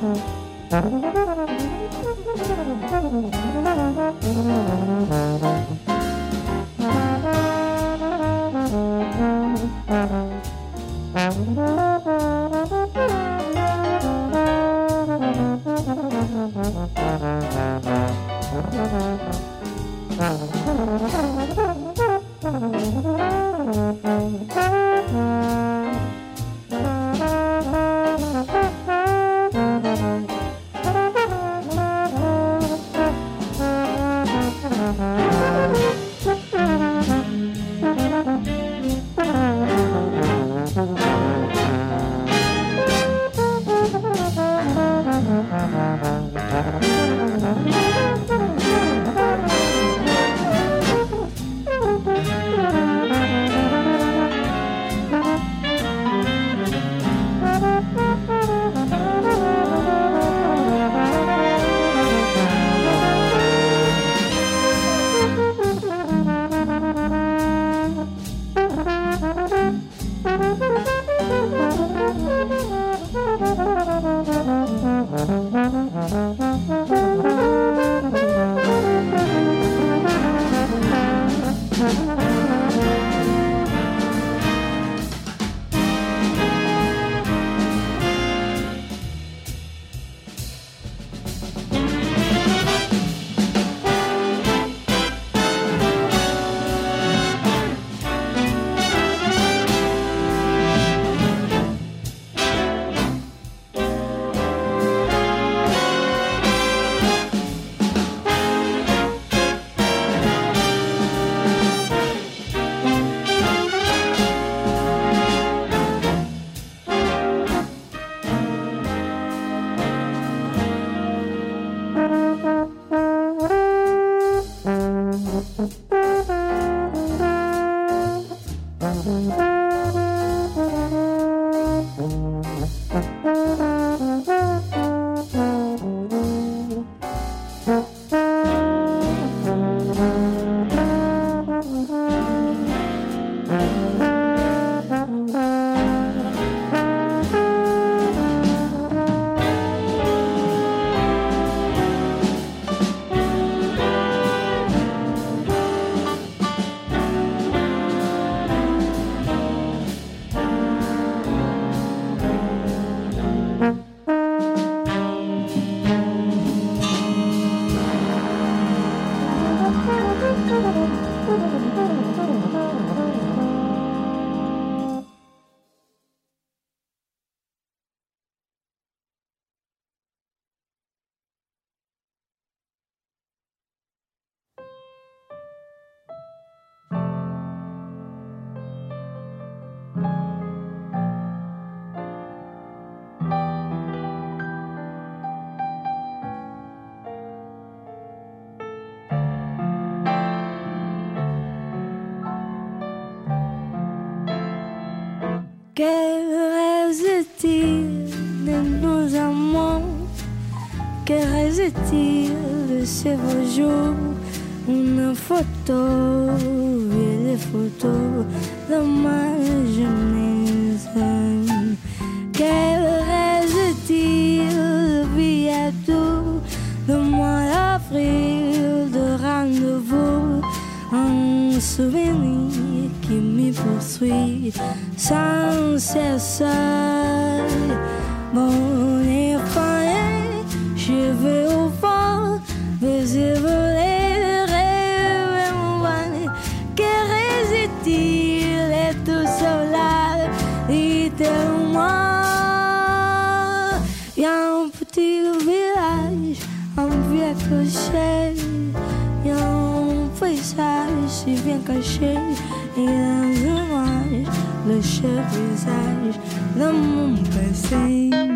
Que visage, si se caché. Et e le mais le chef visage de.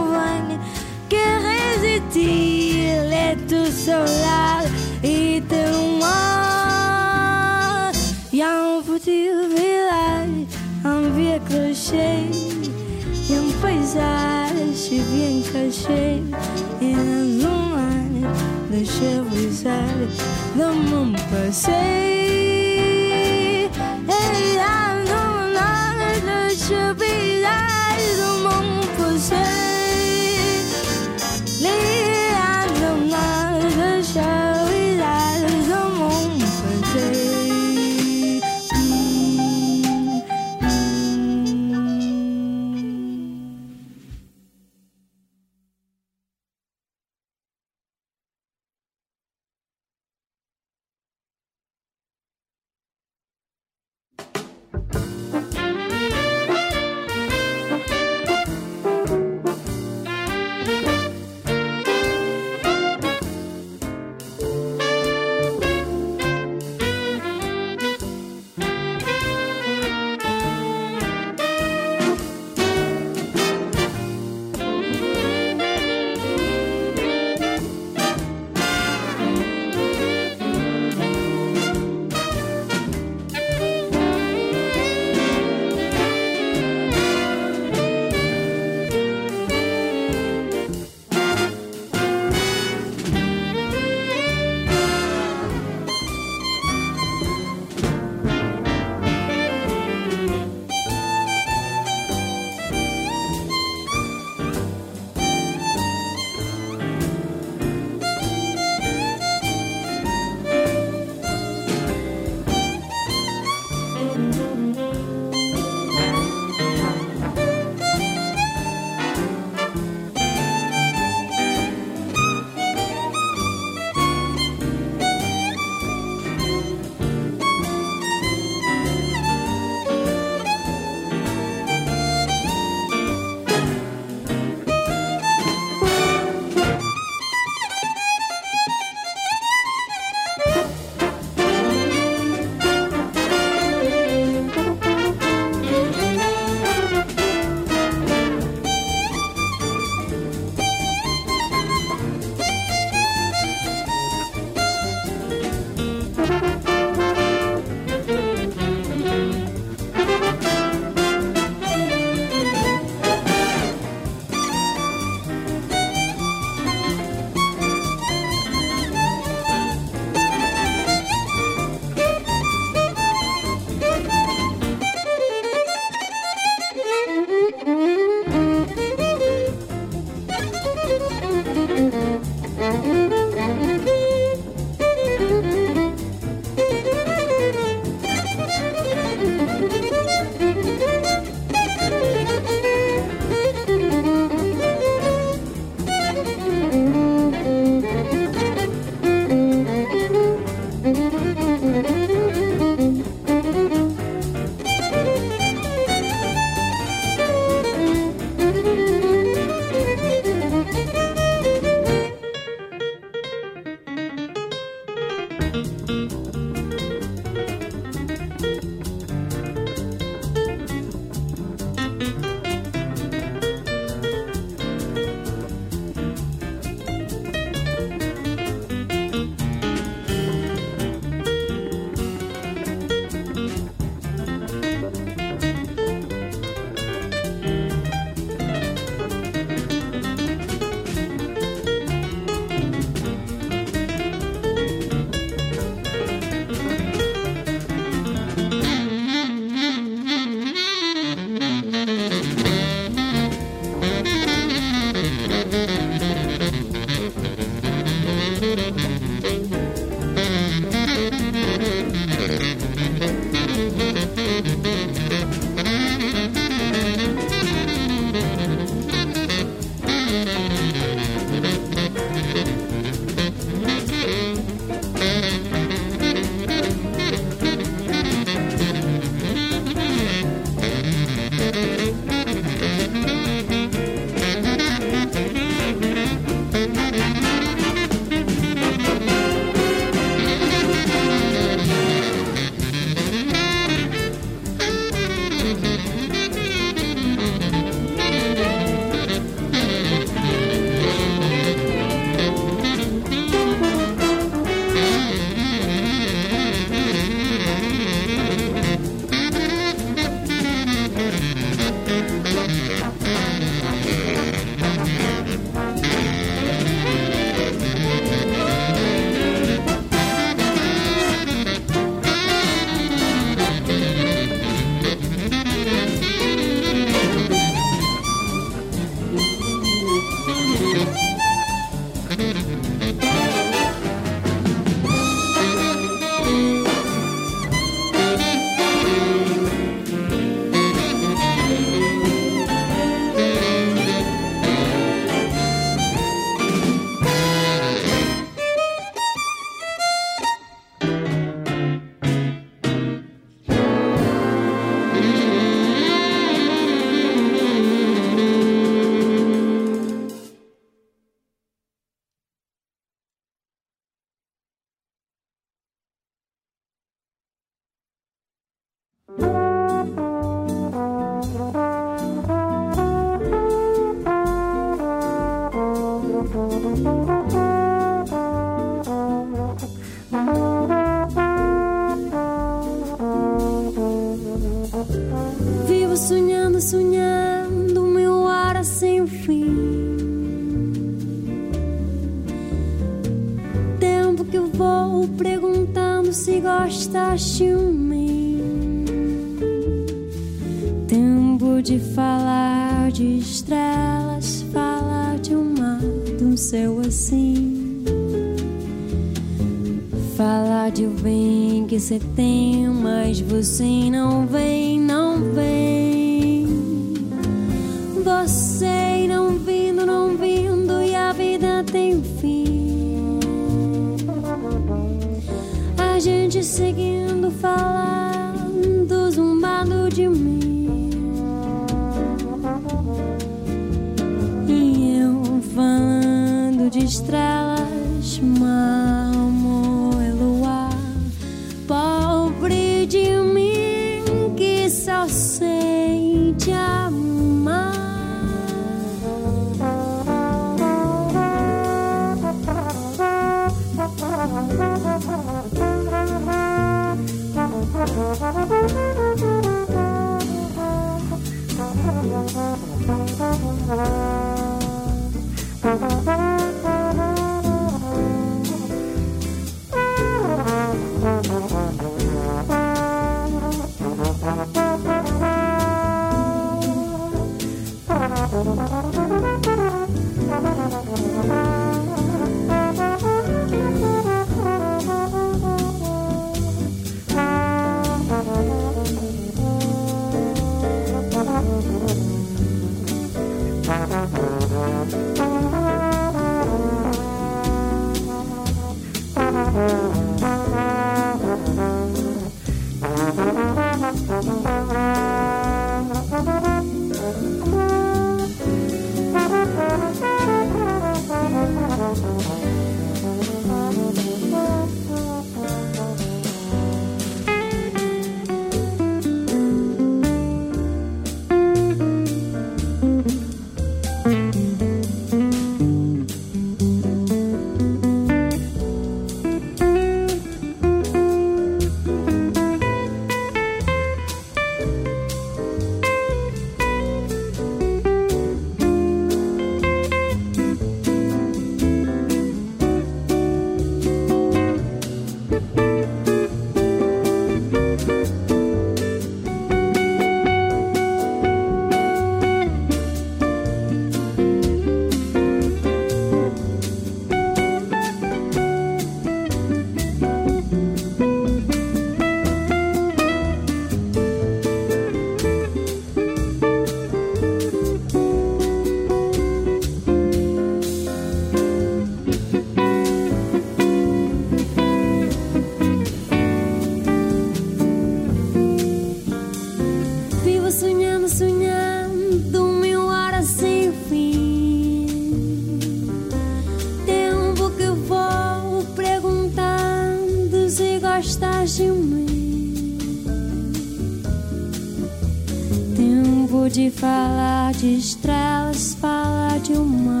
De estrelas, falar de uma,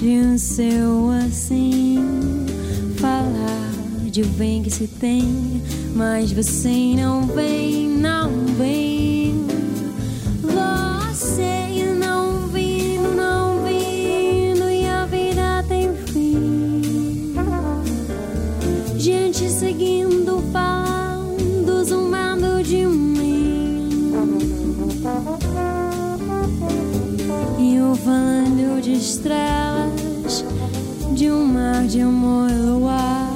de um céu assim, falar de bem que se tem, mas você Eu falando de estrelas, de um mar de amor e luar.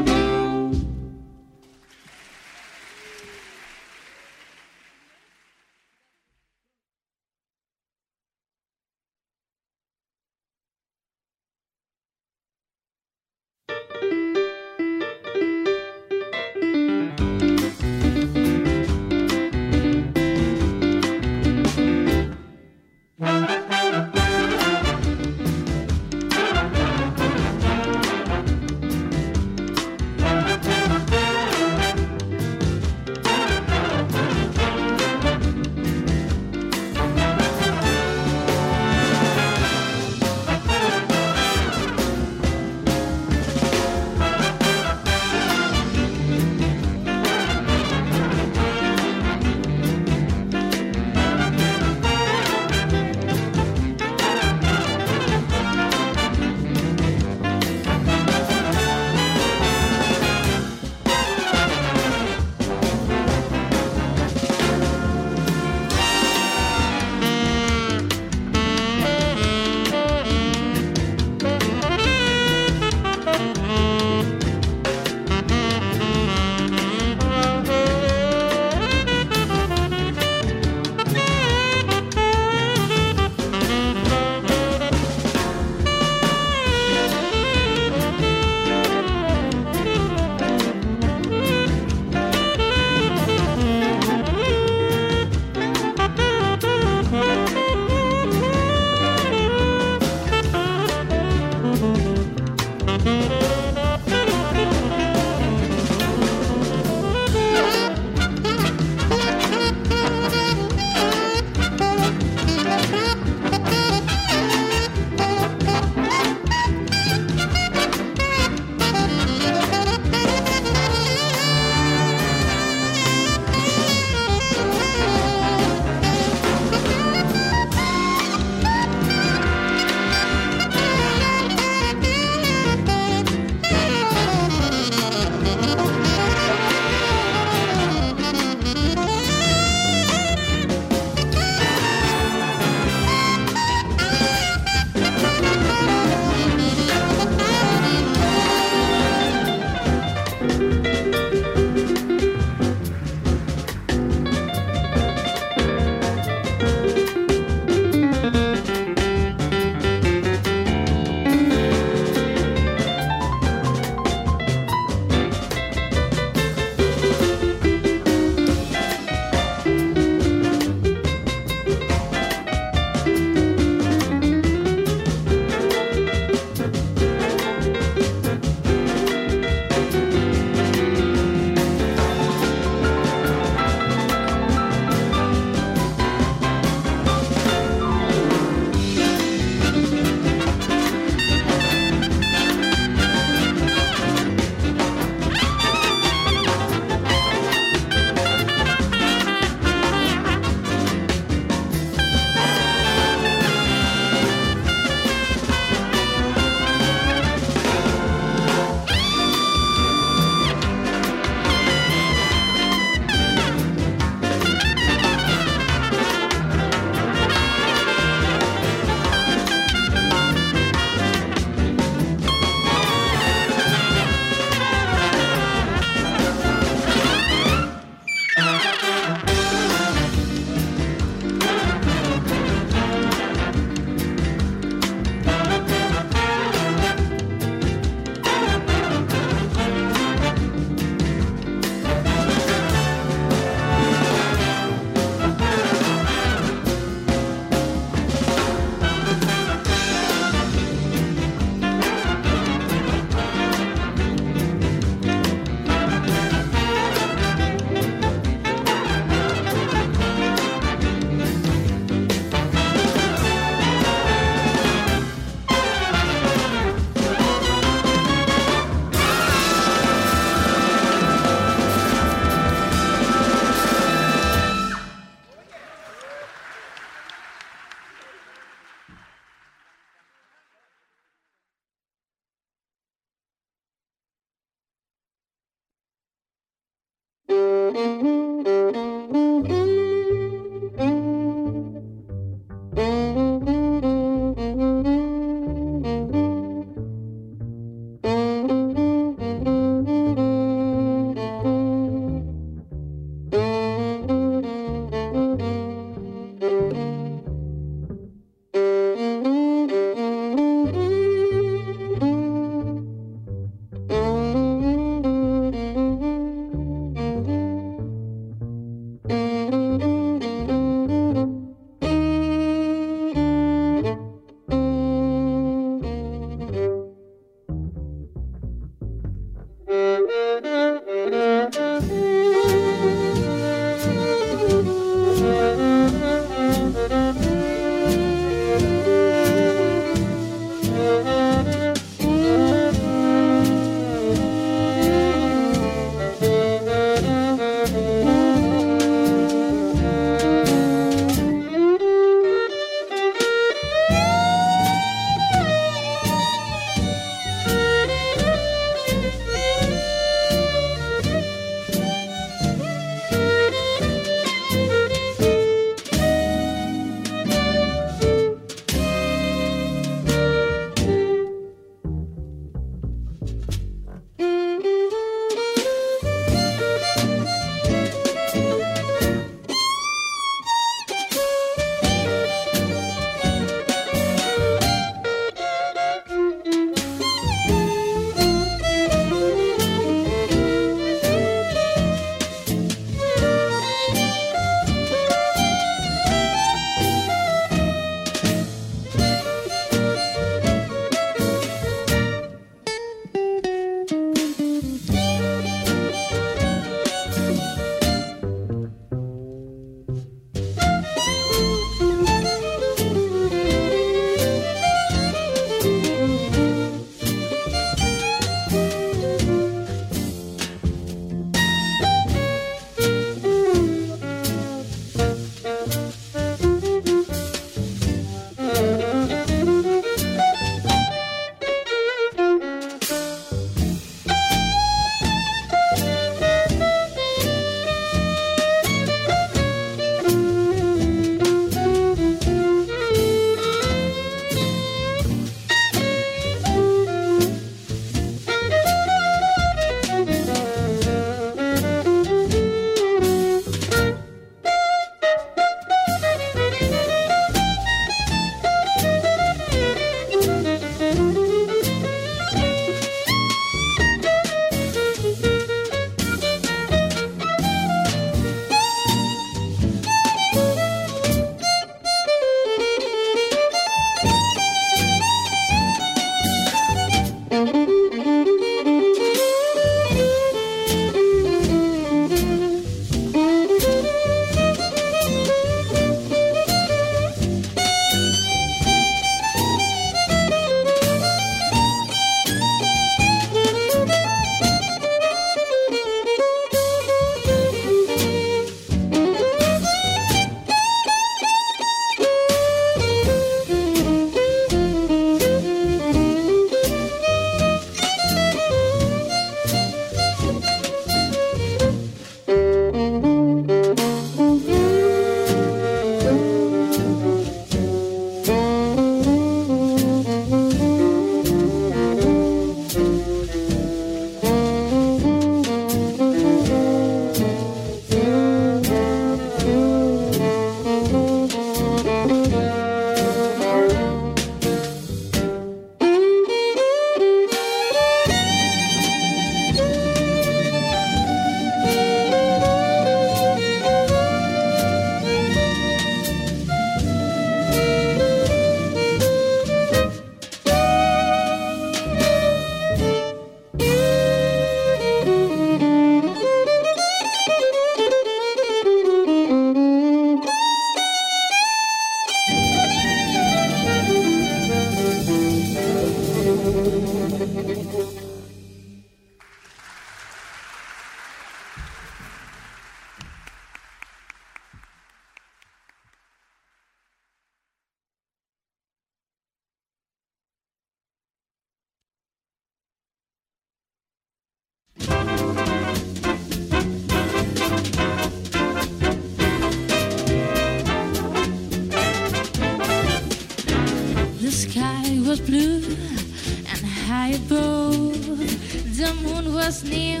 was new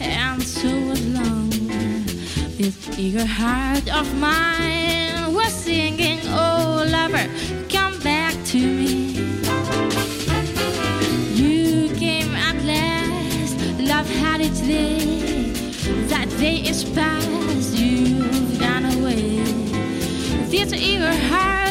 and so was long. This eager heart of mine was singing, Oh lover, come back to me. You came at last, love had its day. That day is past, you've gone away. This eager heart.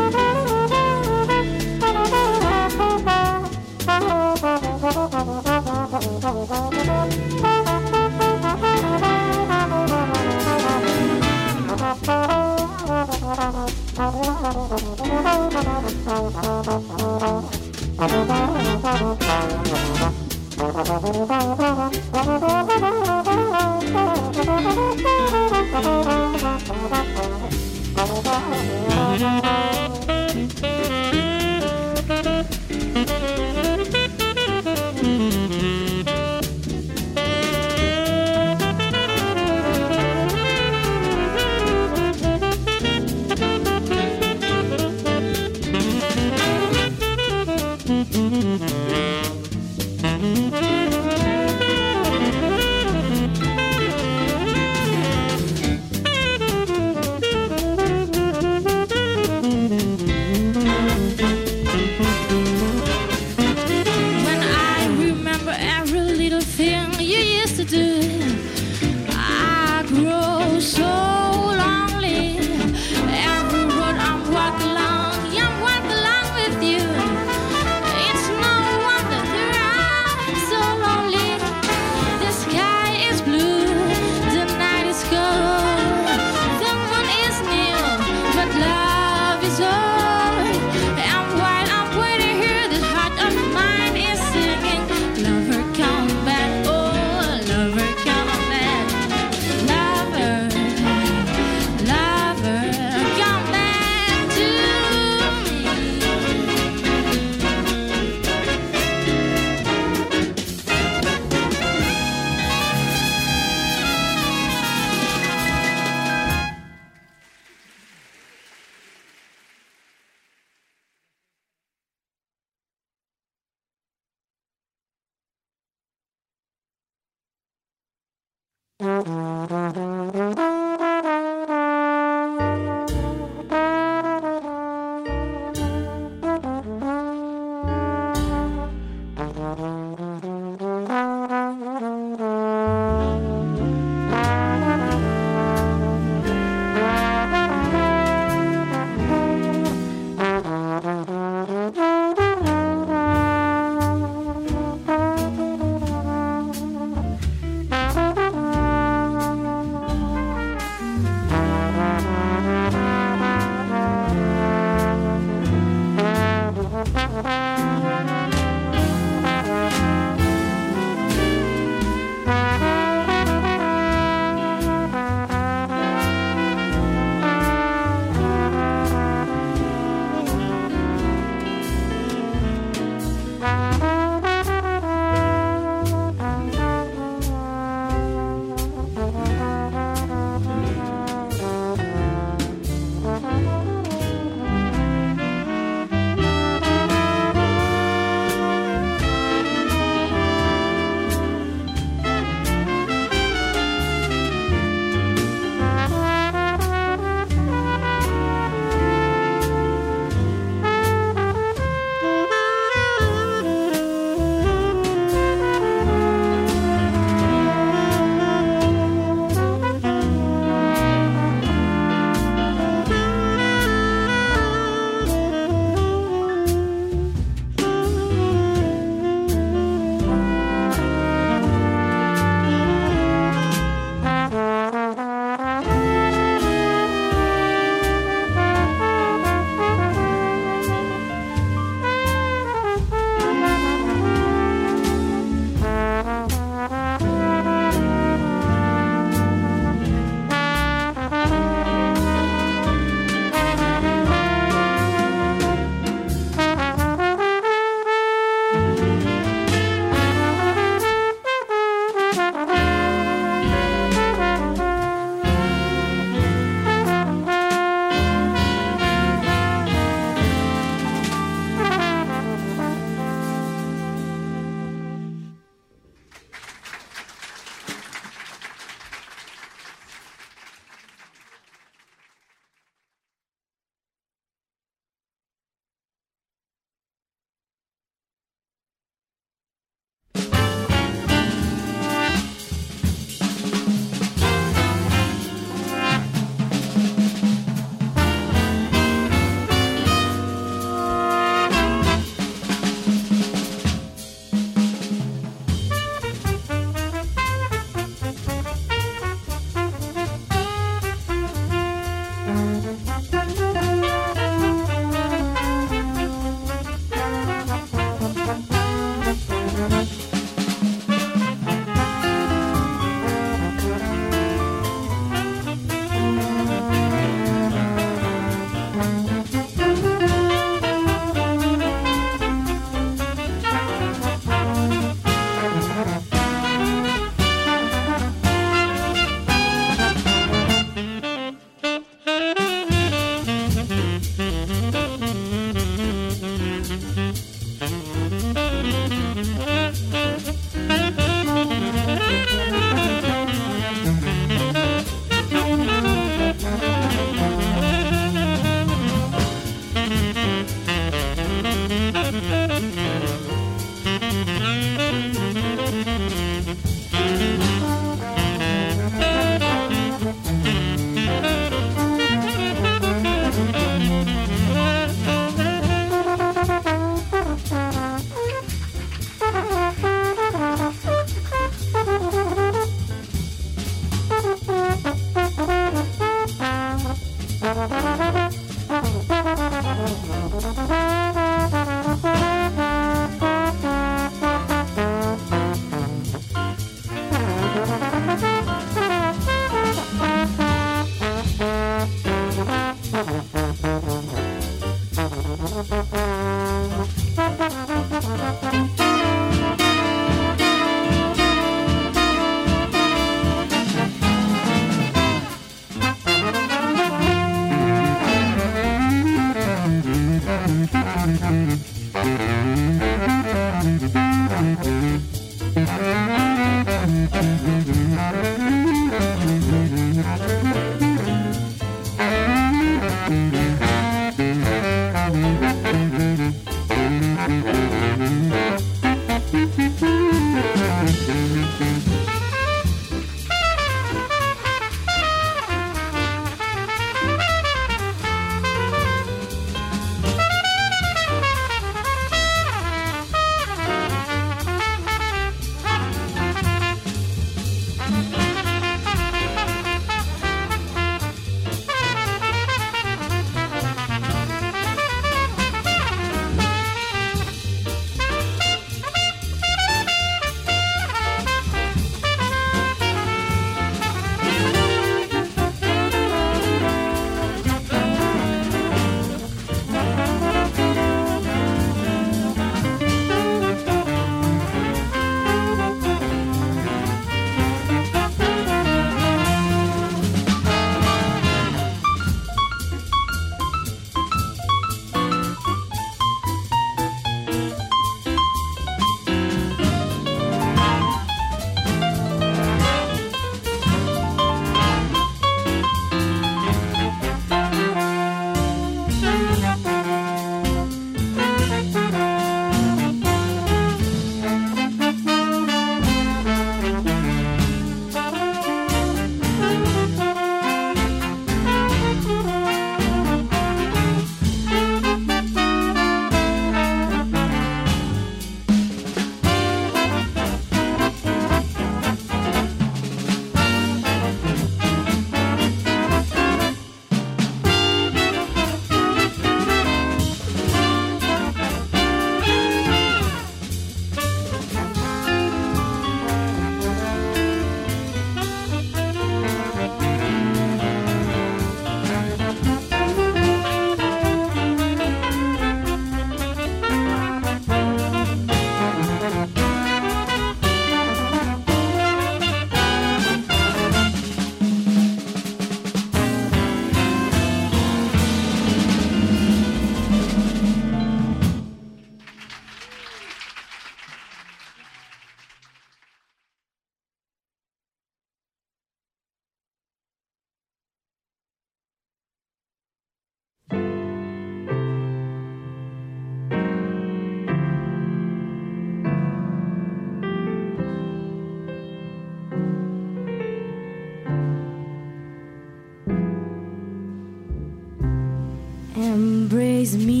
Embrace me,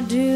do.